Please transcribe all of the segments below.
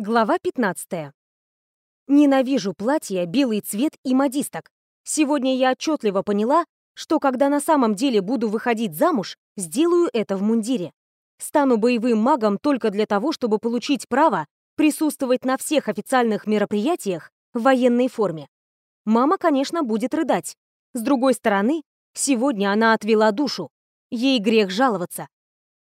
Глава 15. Ненавижу платья, белый цвет и модисток. Сегодня я отчетливо поняла, что когда на самом деле буду выходить замуж, сделаю это в мундире. Стану боевым магом только для того, чтобы получить право присутствовать на всех официальных мероприятиях в военной форме. Мама, конечно, будет рыдать. С другой стороны, сегодня она отвела душу. Ей грех жаловаться.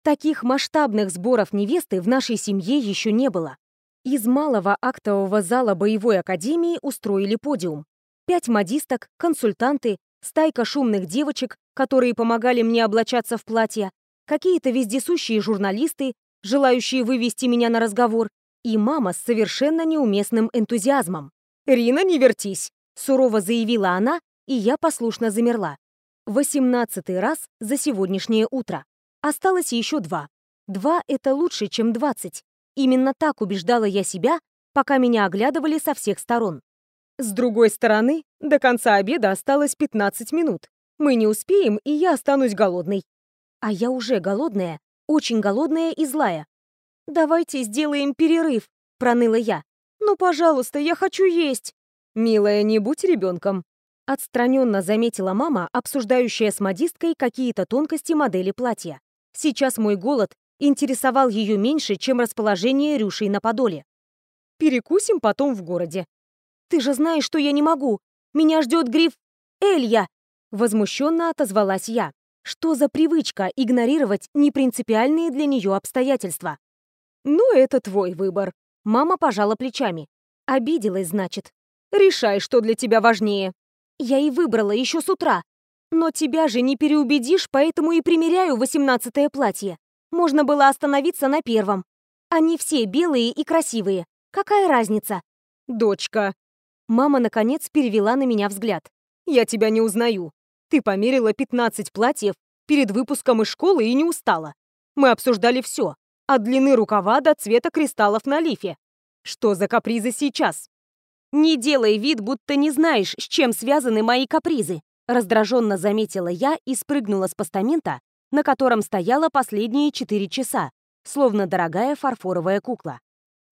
Таких масштабных сборов невесты в нашей семье еще не было. Из малого актового зала боевой академии устроили подиум. Пять модисток, консультанты, стайка шумных девочек, которые помогали мне облачаться в платье, какие-то вездесущие журналисты, желающие вывести меня на разговор, и мама с совершенно неуместным энтузиазмом. «Рина, не вертись!» — сурово заявила она, и я послушно замерла. Восемнадцатый раз за сегодняшнее утро. Осталось еще два. Два — это лучше, чем двадцать. Именно так убеждала я себя, пока меня оглядывали со всех сторон. С другой стороны, до конца обеда осталось 15 минут. Мы не успеем, и я останусь голодной. А я уже голодная, очень голодная и злая. «Давайте сделаем перерыв», — проныла я. «Ну, пожалуйста, я хочу есть». «Милая, не будь ребенком», — отстраненно заметила мама, обсуждающая с модисткой какие-то тонкости модели платья. Сейчас мой голод интересовал ее меньше, чем расположение Рюшей на Подоле. «Перекусим потом в городе». «Ты же знаешь, что я не могу. Меня ждет гриф Элья!» Возмущенно отозвалась я. Что за привычка игнорировать непринципиальные для нее обстоятельства? «Ну, это твой выбор». Мама пожала плечами. Обиделась, значит. «Решай, что для тебя важнее». Я и выбрала еще с утра. Но тебя же не переубедишь, поэтому и примеряю восемнадцатое платье. Можно было остановиться на первом. Они все белые и красивые. Какая разница? Дочка. Мама, наконец, перевела на меня взгляд. Я тебя не узнаю. Ты померила 15 платьев перед выпуском из школы и не устала. Мы обсуждали все. От длины рукава до цвета кристаллов на лифе. Что за капризы сейчас? Не делай вид, будто не знаешь, с чем связаны мои капризы. Раздраженно заметила я и спрыгнула с постамента, на котором стояла последние четыре часа, словно дорогая фарфоровая кукла.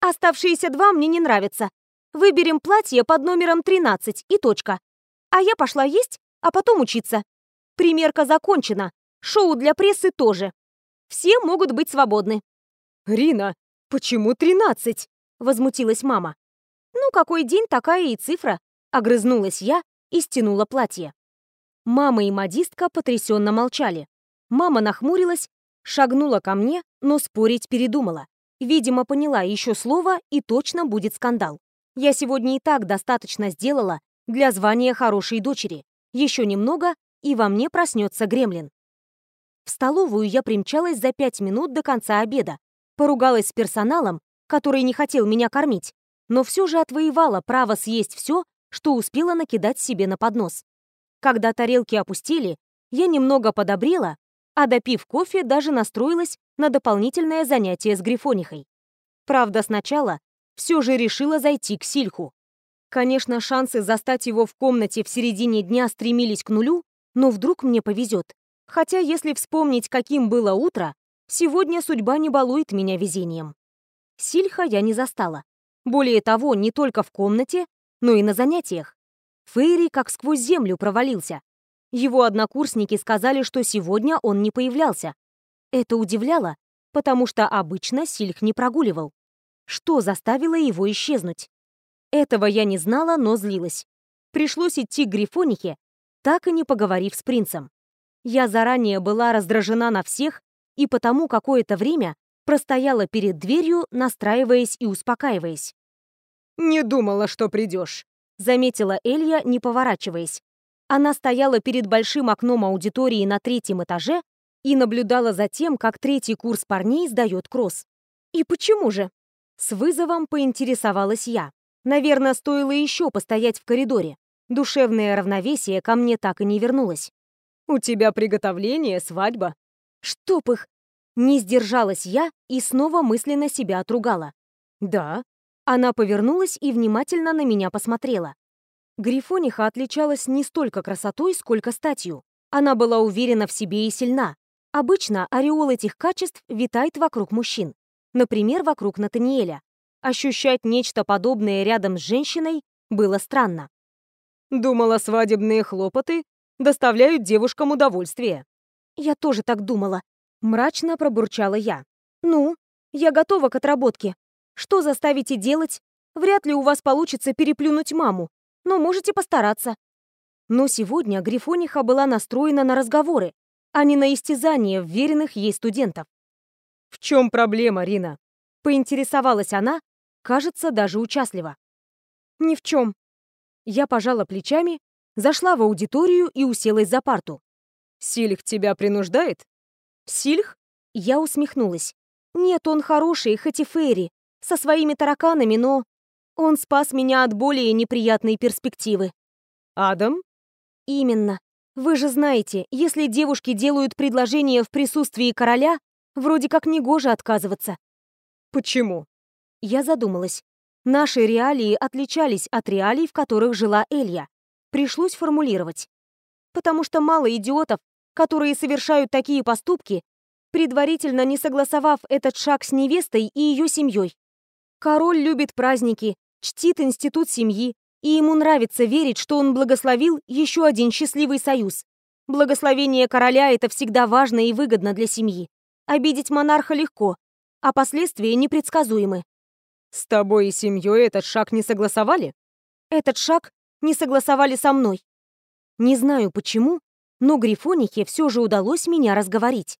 «Оставшиеся два мне не нравятся. Выберем платье под номером 13 и точка. А я пошла есть, а потом учиться. Примерка закончена, шоу для прессы тоже. Все могут быть свободны». «Рина, почему 13?» — возмутилась мама. «Ну, какой день, такая и цифра», — огрызнулась я и стянула платье. Мама и модистка потрясенно молчали. Мама нахмурилась, шагнула ко мне, но спорить передумала. Видимо, поняла еще слово, и точно будет скандал. Я сегодня и так достаточно сделала для звания хорошей дочери. Еще немного, и во мне проснется гремлин. В столовую я примчалась за пять минут до конца обеда. Поругалась с персоналом, который не хотел меня кормить, но все же отвоевала право съесть все, что успела накидать себе на поднос. Когда тарелки опустили, я немного подобрела а допив кофе, даже настроилась на дополнительное занятие с Грифонихой. Правда, сначала все же решила зайти к Сильху. Конечно, шансы застать его в комнате в середине дня стремились к нулю, но вдруг мне повезет. Хотя, если вспомнить, каким было утро, сегодня судьба не балует меня везением. Сильха я не застала. Более того, не только в комнате, но и на занятиях. Фейри как сквозь землю провалился. Его однокурсники сказали, что сегодня он не появлялся. Это удивляло, потому что обычно Сильх не прогуливал. Что заставило его исчезнуть? Этого я не знала, но злилась. Пришлось идти к Грифонихе, так и не поговорив с принцем. Я заранее была раздражена на всех и потому какое-то время простояла перед дверью, настраиваясь и успокаиваясь. «Не думала, что придешь», — заметила Элья, не поворачиваясь. Она стояла перед большим окном аудитории на третьем этаже и наблюдала за тем, как третий курс парней сдает кросс. «И почему же?» С вызовом поинтересовалась я. Наверное, стоило еще постоять в коридоре. Душевное равновесие ко мне так и не вернулось. «У тебя приготовление, свадьба». «Чтоб их!» Не сдержалась я и снова мысленно себя отругала. «Да». Она повернулась и внимательно на меня посмотрела. Грифониха отличалась не столько красотой, сколько статью. Она была уверена в себе и сильна. Обычно ореол этих качеств витает вокруг мужчин. Например, вокруг Натаниэля. ощущать нечто подобное рядом с женщиной было странно. Думала, свадебные хлопоты доставляют девушкам удовольствие. Я тоже так думала. Мрачно пробурчала я. Ну, я готова к отработке. Что заставите делать? Вряд ли у вас получится переплюнуть маму, но можете постараться. Но сегодня Грифониха была настроена на разговоры, а не на истязание вверенных ей студентов. «В чем проблема, Рина?» — поинтересовалась она, кажется, даже участливо. «Ни в чем». Я пожала плечами, зашла в аудиторию и уселась за парту. «Сильх тебя принуждает?» «Сильх?» Я усмехнулась. «Нет, он хороший, хоть и Фейри, со своими тараканами, но он спас меня от более неприятной перспективы». «Адам?» «Именно. Вы же знаете, если девушки делают предложение в присутствии короля, вроде как негоже отказываться». «Почему?» Я задумалась. Наши реалии отличались от реалий, в которых жила Элья. Пришлось формулировать. Потому что мало идиотов, которые совершают такие поступки, предварительно не согласовав этот шаг с невестой и ее семьей. Король любит праздники, чтит институт семьи, и ему нравится верить, что он благословил еще один счастливый союз. Благословение короля — это всегда важно и выгодно для семьи. Обидеть монарха легко, а последствия непредсказуемы. С тобой и семьей этот шаг не согласовали? Этот шаг не согласовали со мной. Не знаю почему, но Грифонихе все же удалось меня разговорить.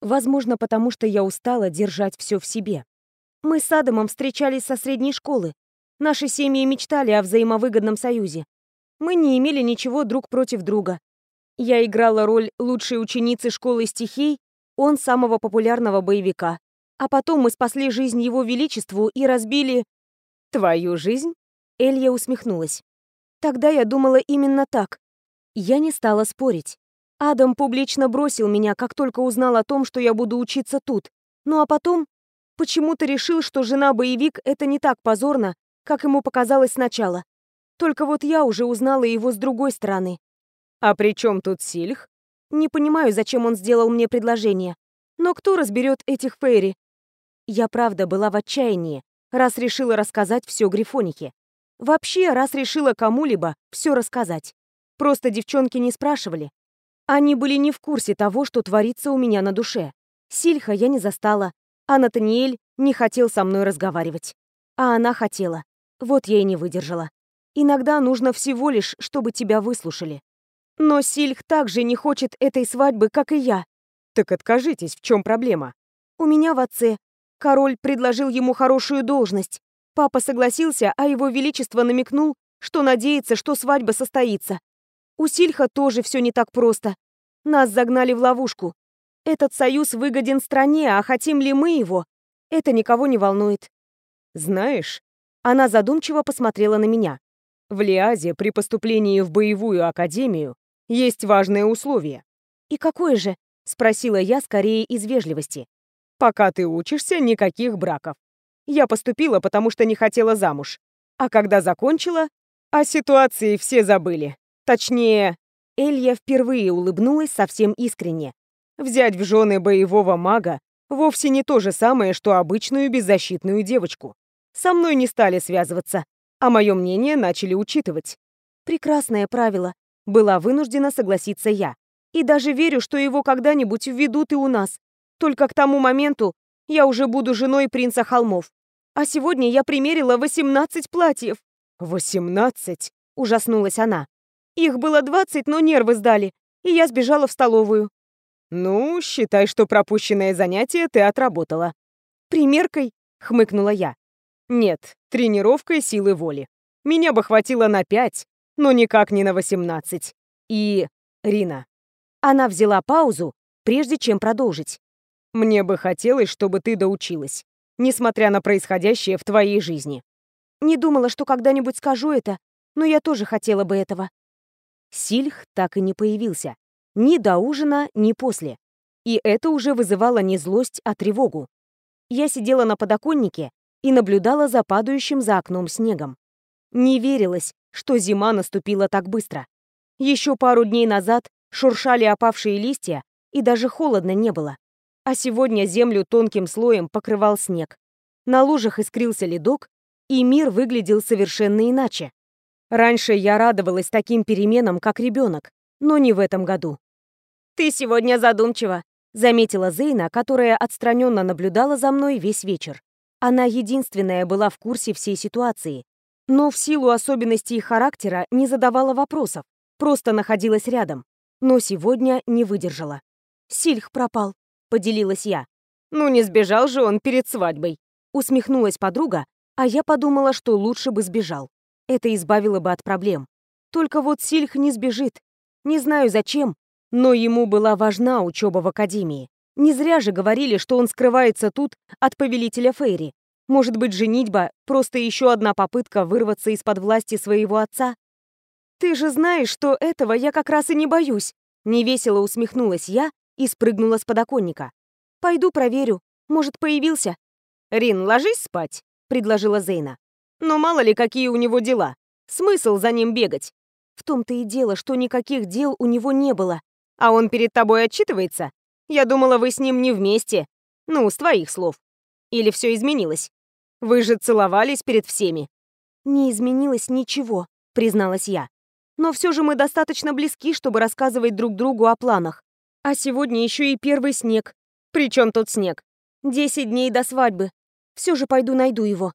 Возможно, потому что я устала держать все в себе. Мы с Адамом встречались со средней школы. Наши семьи мечтали о взаимовыгодном союзе. Мы не имели ничего друг против друга. Я играла роль лучшей ученицы школы стихий, он самого популярного боевика. А потом мы спасли жизнь его величеству и разбили... Твою жизнь? Элья усмехнулась. Тогда я думала именно так. Я не стала спорить. Адам публично бросил меня, как только узнал о том, что я буду учиться тут. Ну а потом почему-то решил, что жена-боевик — это не так позорно, как ему показалось сначала. Только вот я уже узнала его с другой стороны. А при чем тут Сильх? Не понимаю, зачем он сделал мне предложение. Но кто разберет этих Фейри? Я правда была в отчаянии, раз решила рассказать все Грифонике. Вообще, раз решила кому-либо все рассказать. Просто девчонки не спрашивали, они были не в курсе того, что творится у меня на душе. Сильха я не застала, а Натаниэль не хотел со мной разговаривать. А она хотела. Вот я и не выдержала. Иногда нужно всего лишь, чтобы тебя выслушали. Но Сильх также не хочет этой свадьбы, как и я. Так откажитесь, в чем проблема? У меня в отце. Король предложил ему хорошую должность. Папа согласился, а его величество намекнул, что надеется, что свадьба состоится. У Сильха тоже все не так просто. Нас загнали в ловушку. Этот союз выгоден стране, а хотим ли мы его, это никого не волнует. Знаешь, она задумчиво посмотрела на меня. В Лиазе при поступлении в боевую академию есть важное условие. И какое же? Спросила я скорее из вежливости. Пока ты учишься, никаких браков. Я поступила, потому что не хотела замуж. А когда закончила, о ситуации все забыли. Точнее, Элья впервые улыбнулась совсем искренне. Взять в жены боевого мага вовсе не то же самое, что обычную беззащитную девочку. Со мной не стали связываться, а мое мнение начали учитывать. Прекрасное правило. Была вынуждена согласиться я. И даже верю, что его когда-нибудь введут и у нас. Только к тому моменту я уже буду женой принца Холмов. А сегодня я примерила 18 платьев. «Восемнадцать?» — ужаснулась она. Их было двадцать, но нервы сдали, и я сбежала в столовую. «Ну, считай, что пропущенное занятие ты отработала». «Примеркой?» — хмыкнула я. «Нет, тренировкой силы воли. Меня бы хватило на пять, но никак не на восемнадцать. И... Рина». Она взяла паузу, прежде чем продолжить. «Мне бы хотелось, чтобы ты доучилась, несмотря на происходящее в твоей жизни». Не думала, что когда-нибудь скажу это, но я тоже хотела бы этого. Сильх так и не появился. Ни до ужина, ни после. И это уже вызывало не злость, а тревогу. Я сидела на подоконнике и наблюдала за падающим за окном снегом. Не верилось, что зима наступила так быстро. Еще пару дней назад шуршали опавшие листья, и даже холодно не было. А сегодня землю тонким слоем покрывал снег. На лужах искрился ледок, и мир выглядел совершенно иначе. Раньше я радовалась таким переменам, как ребенок, но не в этом году. «Ты сегодня задумчива», — заметила Зейна, которая отстраненно наблюдала за мной весь вечер. Она единственная была в курсе всей ситуации, но в силу особенностей характера не задавала вопросов, просто находилась рядом. Но сегодня не выдержала. «Сильх пропал», — поделилась я. «Ну не сбежал же он перед свадьбой», — усмехнулась подруга, а я подумала, что лучше бы сбежал. Это избавило бы от проблем. Только вот Сильх не сбежит. Не знаю зачем, но ему была важна учеба в академии. Не зря же говорили, что он скрывается тут от повелителя Фейри. Может быть, женитьба — просто еще одна попытка вырваться из-под власти своего отца? «Ты же знаешь, что этого я как раз и не боюсь!» Невесело усмехнулась я и спрыгнула с подоконника. «Пойду проверю. Может, появился?» «Рин, ложись спать», — предложила Зейна. «Но мало ли, какие у него дела. Смысл за ним бегать?» В том-то и дело, что никаких дел у него не было. «А он перед тобой отчитывается? Я думала, вы с ним не вместе. Ну, с твоих слов. Или все изменилось?» Вы же целовались перед всеми. Не изменилось ничего, призналась я. Но все же мы достаточно близки, чтобы рассказывать друг другу о планах. А сегодня еще и первый снег. Причем тут снег? Десять дней до свадьбы. Все же пойду найду его.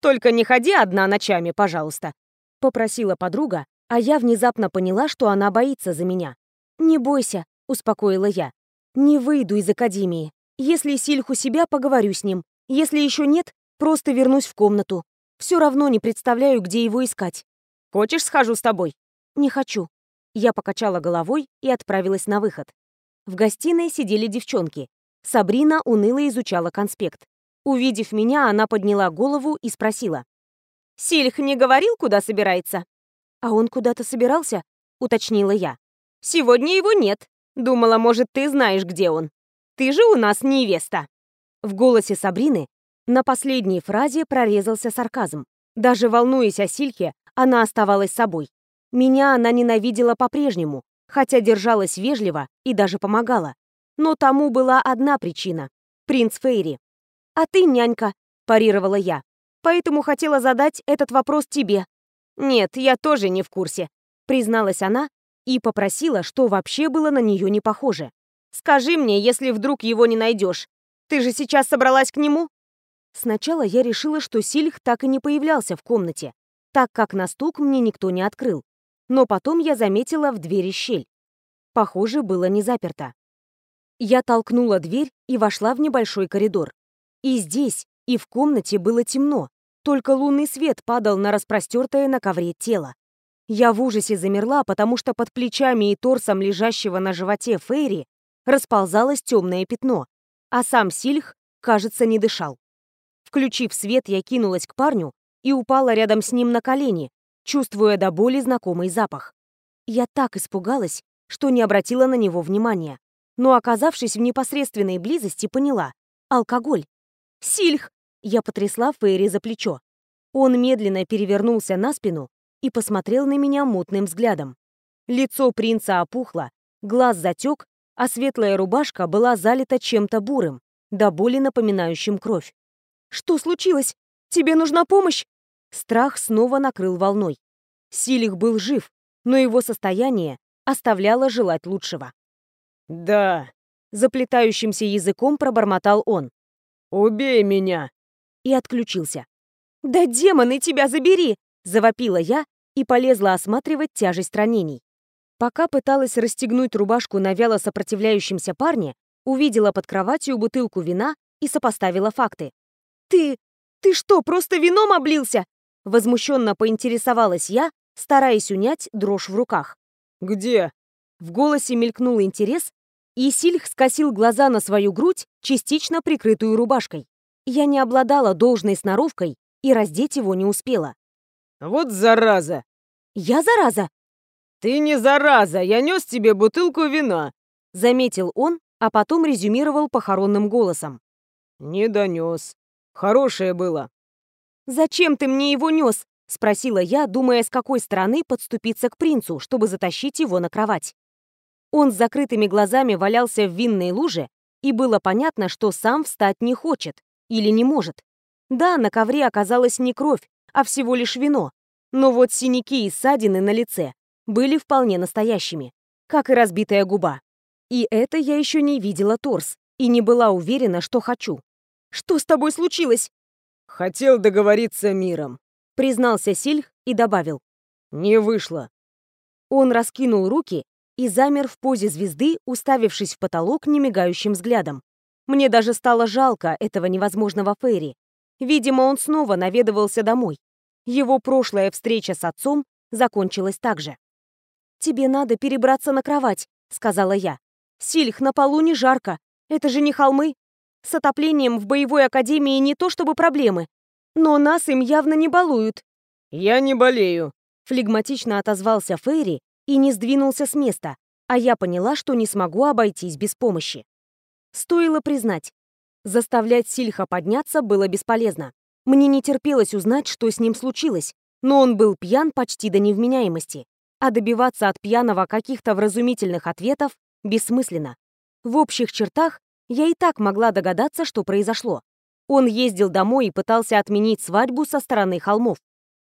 Только не ходи одна ночами, пожалуйста. Попросила подруга, а я внезапно поняла, что она боится за меня. «Не бойся», — успокоила я. «Не выйду из академии. Если Сильху себя, поговорю с ним. Если еще нет, Просто вернусь в комнату. Все равно не представляю, где его искать. Хочешь, схожу с тобой? Не хочу. Я покачала головой и отправилась на выход. В гостиной сидели девчонки. Сабрина уныло изучала конспект. Увидев меня, она подняла голову и спросила. «Сильх не говорил, куда собирается?» «А он куда-то собирался?» — уточнила я. «Сегодня его нет. Думала, может, ты знаешь, где он. Ты же у нас невеста». В голосе Сабрины на последней фразе прорезался сарказм. Даже волнуясь о Сильке, она оставалась собой. Меня она ненавидела по-прежнему, хотя держалась вежливо и даже помогала. Но тому была одна причина — принц Фейри. «А ты нянька», — парировала я. «Поэтому хотела задать этот вопрос тебе». «Нет, я тоже не в курсе», — призналась она и попросила, что вообще было на нее не похоже. «Скажи мне, если вдруг его не найдешь. Ты же сейчас собралась к нему?» Сначала я решила, что Сильх так и не появлялся в комнате, так как на стук мне никто не открыл. Но потом я заметила в двери щель. Похоже, было не заперто. Я толкнула дверь и вошла в небольшой коридор. И здесь, и в комнате было темно, только лунный свет падал на распростертое на ковре тело. Я в ужасе замерла, потому что под плечами и торсом лежащего на животе Фейри расползалось темное пятно, а сам Сильх, кажется, не дышал. Включив свет, я кинулась к парню и упала рядом с ним на колени, чувствуя до боли знакомый запах. Я так испугалась, что не обратила на него внимания, но, оказавшись в непосредственной близости, поняла — алкоголь. «Сильх!» — я потрясла Фейри за плечо. Он медленно перевернулся на спину и посмотрел на меня мутным взглядом. Лицо принца опухло, глаз затек, а светлая рубашка была залита чем-то бурым, до боли напоминающим кровь. Что случилось? Тебе нужна помощь?» Страх снова накрыл волной. Силих был жив, но его состояние оставляло желать лучшего. «Да», — заплетающимся языком пробормотал он. «Убей меня!» И отключился. «Да демоны, тебя забери!» — завопила я и полезла осматривать тяжесть ранений. Пока пыталась расстегнуть рубашку на вяло сопротивляющемся парне, увидела под кроватью бутылку вина и сопоставила факты. «Ты... ты что, просто вином облился?» Возмущенно поинтересовалась я, стараясь унять дрожь в руках. «Где?» В голосе мелькнул интерес, и Сильх скосил глаза на свою грудь, частично прикрытую рубашкой. Я не обладала должной сноровкой и раздеть его не успела. «Вот зараза!» «Я зараза?» «Ты не зараза! Я нес тебе бутылку вина!» Заметил он, а потом резюмировал похоронным голосом. «Не донес. Хорошее было». «Зачем ты мне его нес?» — спросила я, думая, с какой стороны подступиться к принцу, чтобы затащить его на кровать. Он с закрытыми глазами валялся в винной луже, и было понятно, что сам встать не хочет или не может. Да, на ковре оказалась не кровь, а всего лишь вино. Но вот синяки и ссадины на лице были вполне настоящими, как и разбитая губа. И это я еще не видела торс и не была уверена, что хочу. «Что с тобой случилось?» «Хотел договориться миром», — признался Сильх и добавил. «Не вышло». Он раскинул руки и замер в позе звезды, уставившись в потолок немигающим взглядом. Мне даже стало жалко этого невозможного Фейри. Видимо, он снова наведывался домой. Его прошлая встреча с отцом закончилась так же. «Тебе надо перебраться на кровать», — сказала я. «Сильх, на полу не жарко. Это же не холмы. С отоплением в боевой академии не то чтобы проблемы. Но нас им явно не балуют». «Я не болею», — флегматично отозвался Фейри и не сдвинулся с места, а я поняла, что не смогу обойтись без помощи. Стоило признать, заставлять Сильха подняться было бесполезно. Мне не терпелось узнать, что с ним случилось, но он был пьян почти до невменяемости, а добиваться от пьяного каких-то вразумительных ответов бессмысленно. В общих чертах я и так могла догадаться, что произошло. Он ездил домой и пытался отменить свадьбу со стороны холмов.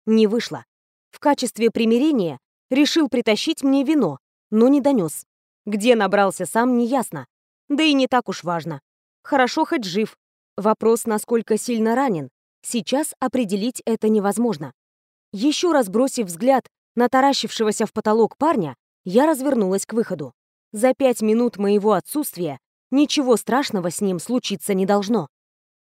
Не вышло. В качестве примирения решил притащить мне вино, но не донес. Где набрался сам, неясно. Да и не так уж важно. Хорошо хоть жив. Вопрос, насколько сильно ранен. Сейчас определить это невозможно. Еще раз бросив взгляд на таращившегося в потолок парня, я развернулась к выходу. За пять минут моего отсутствия ничего страшного с ним случиться не должно.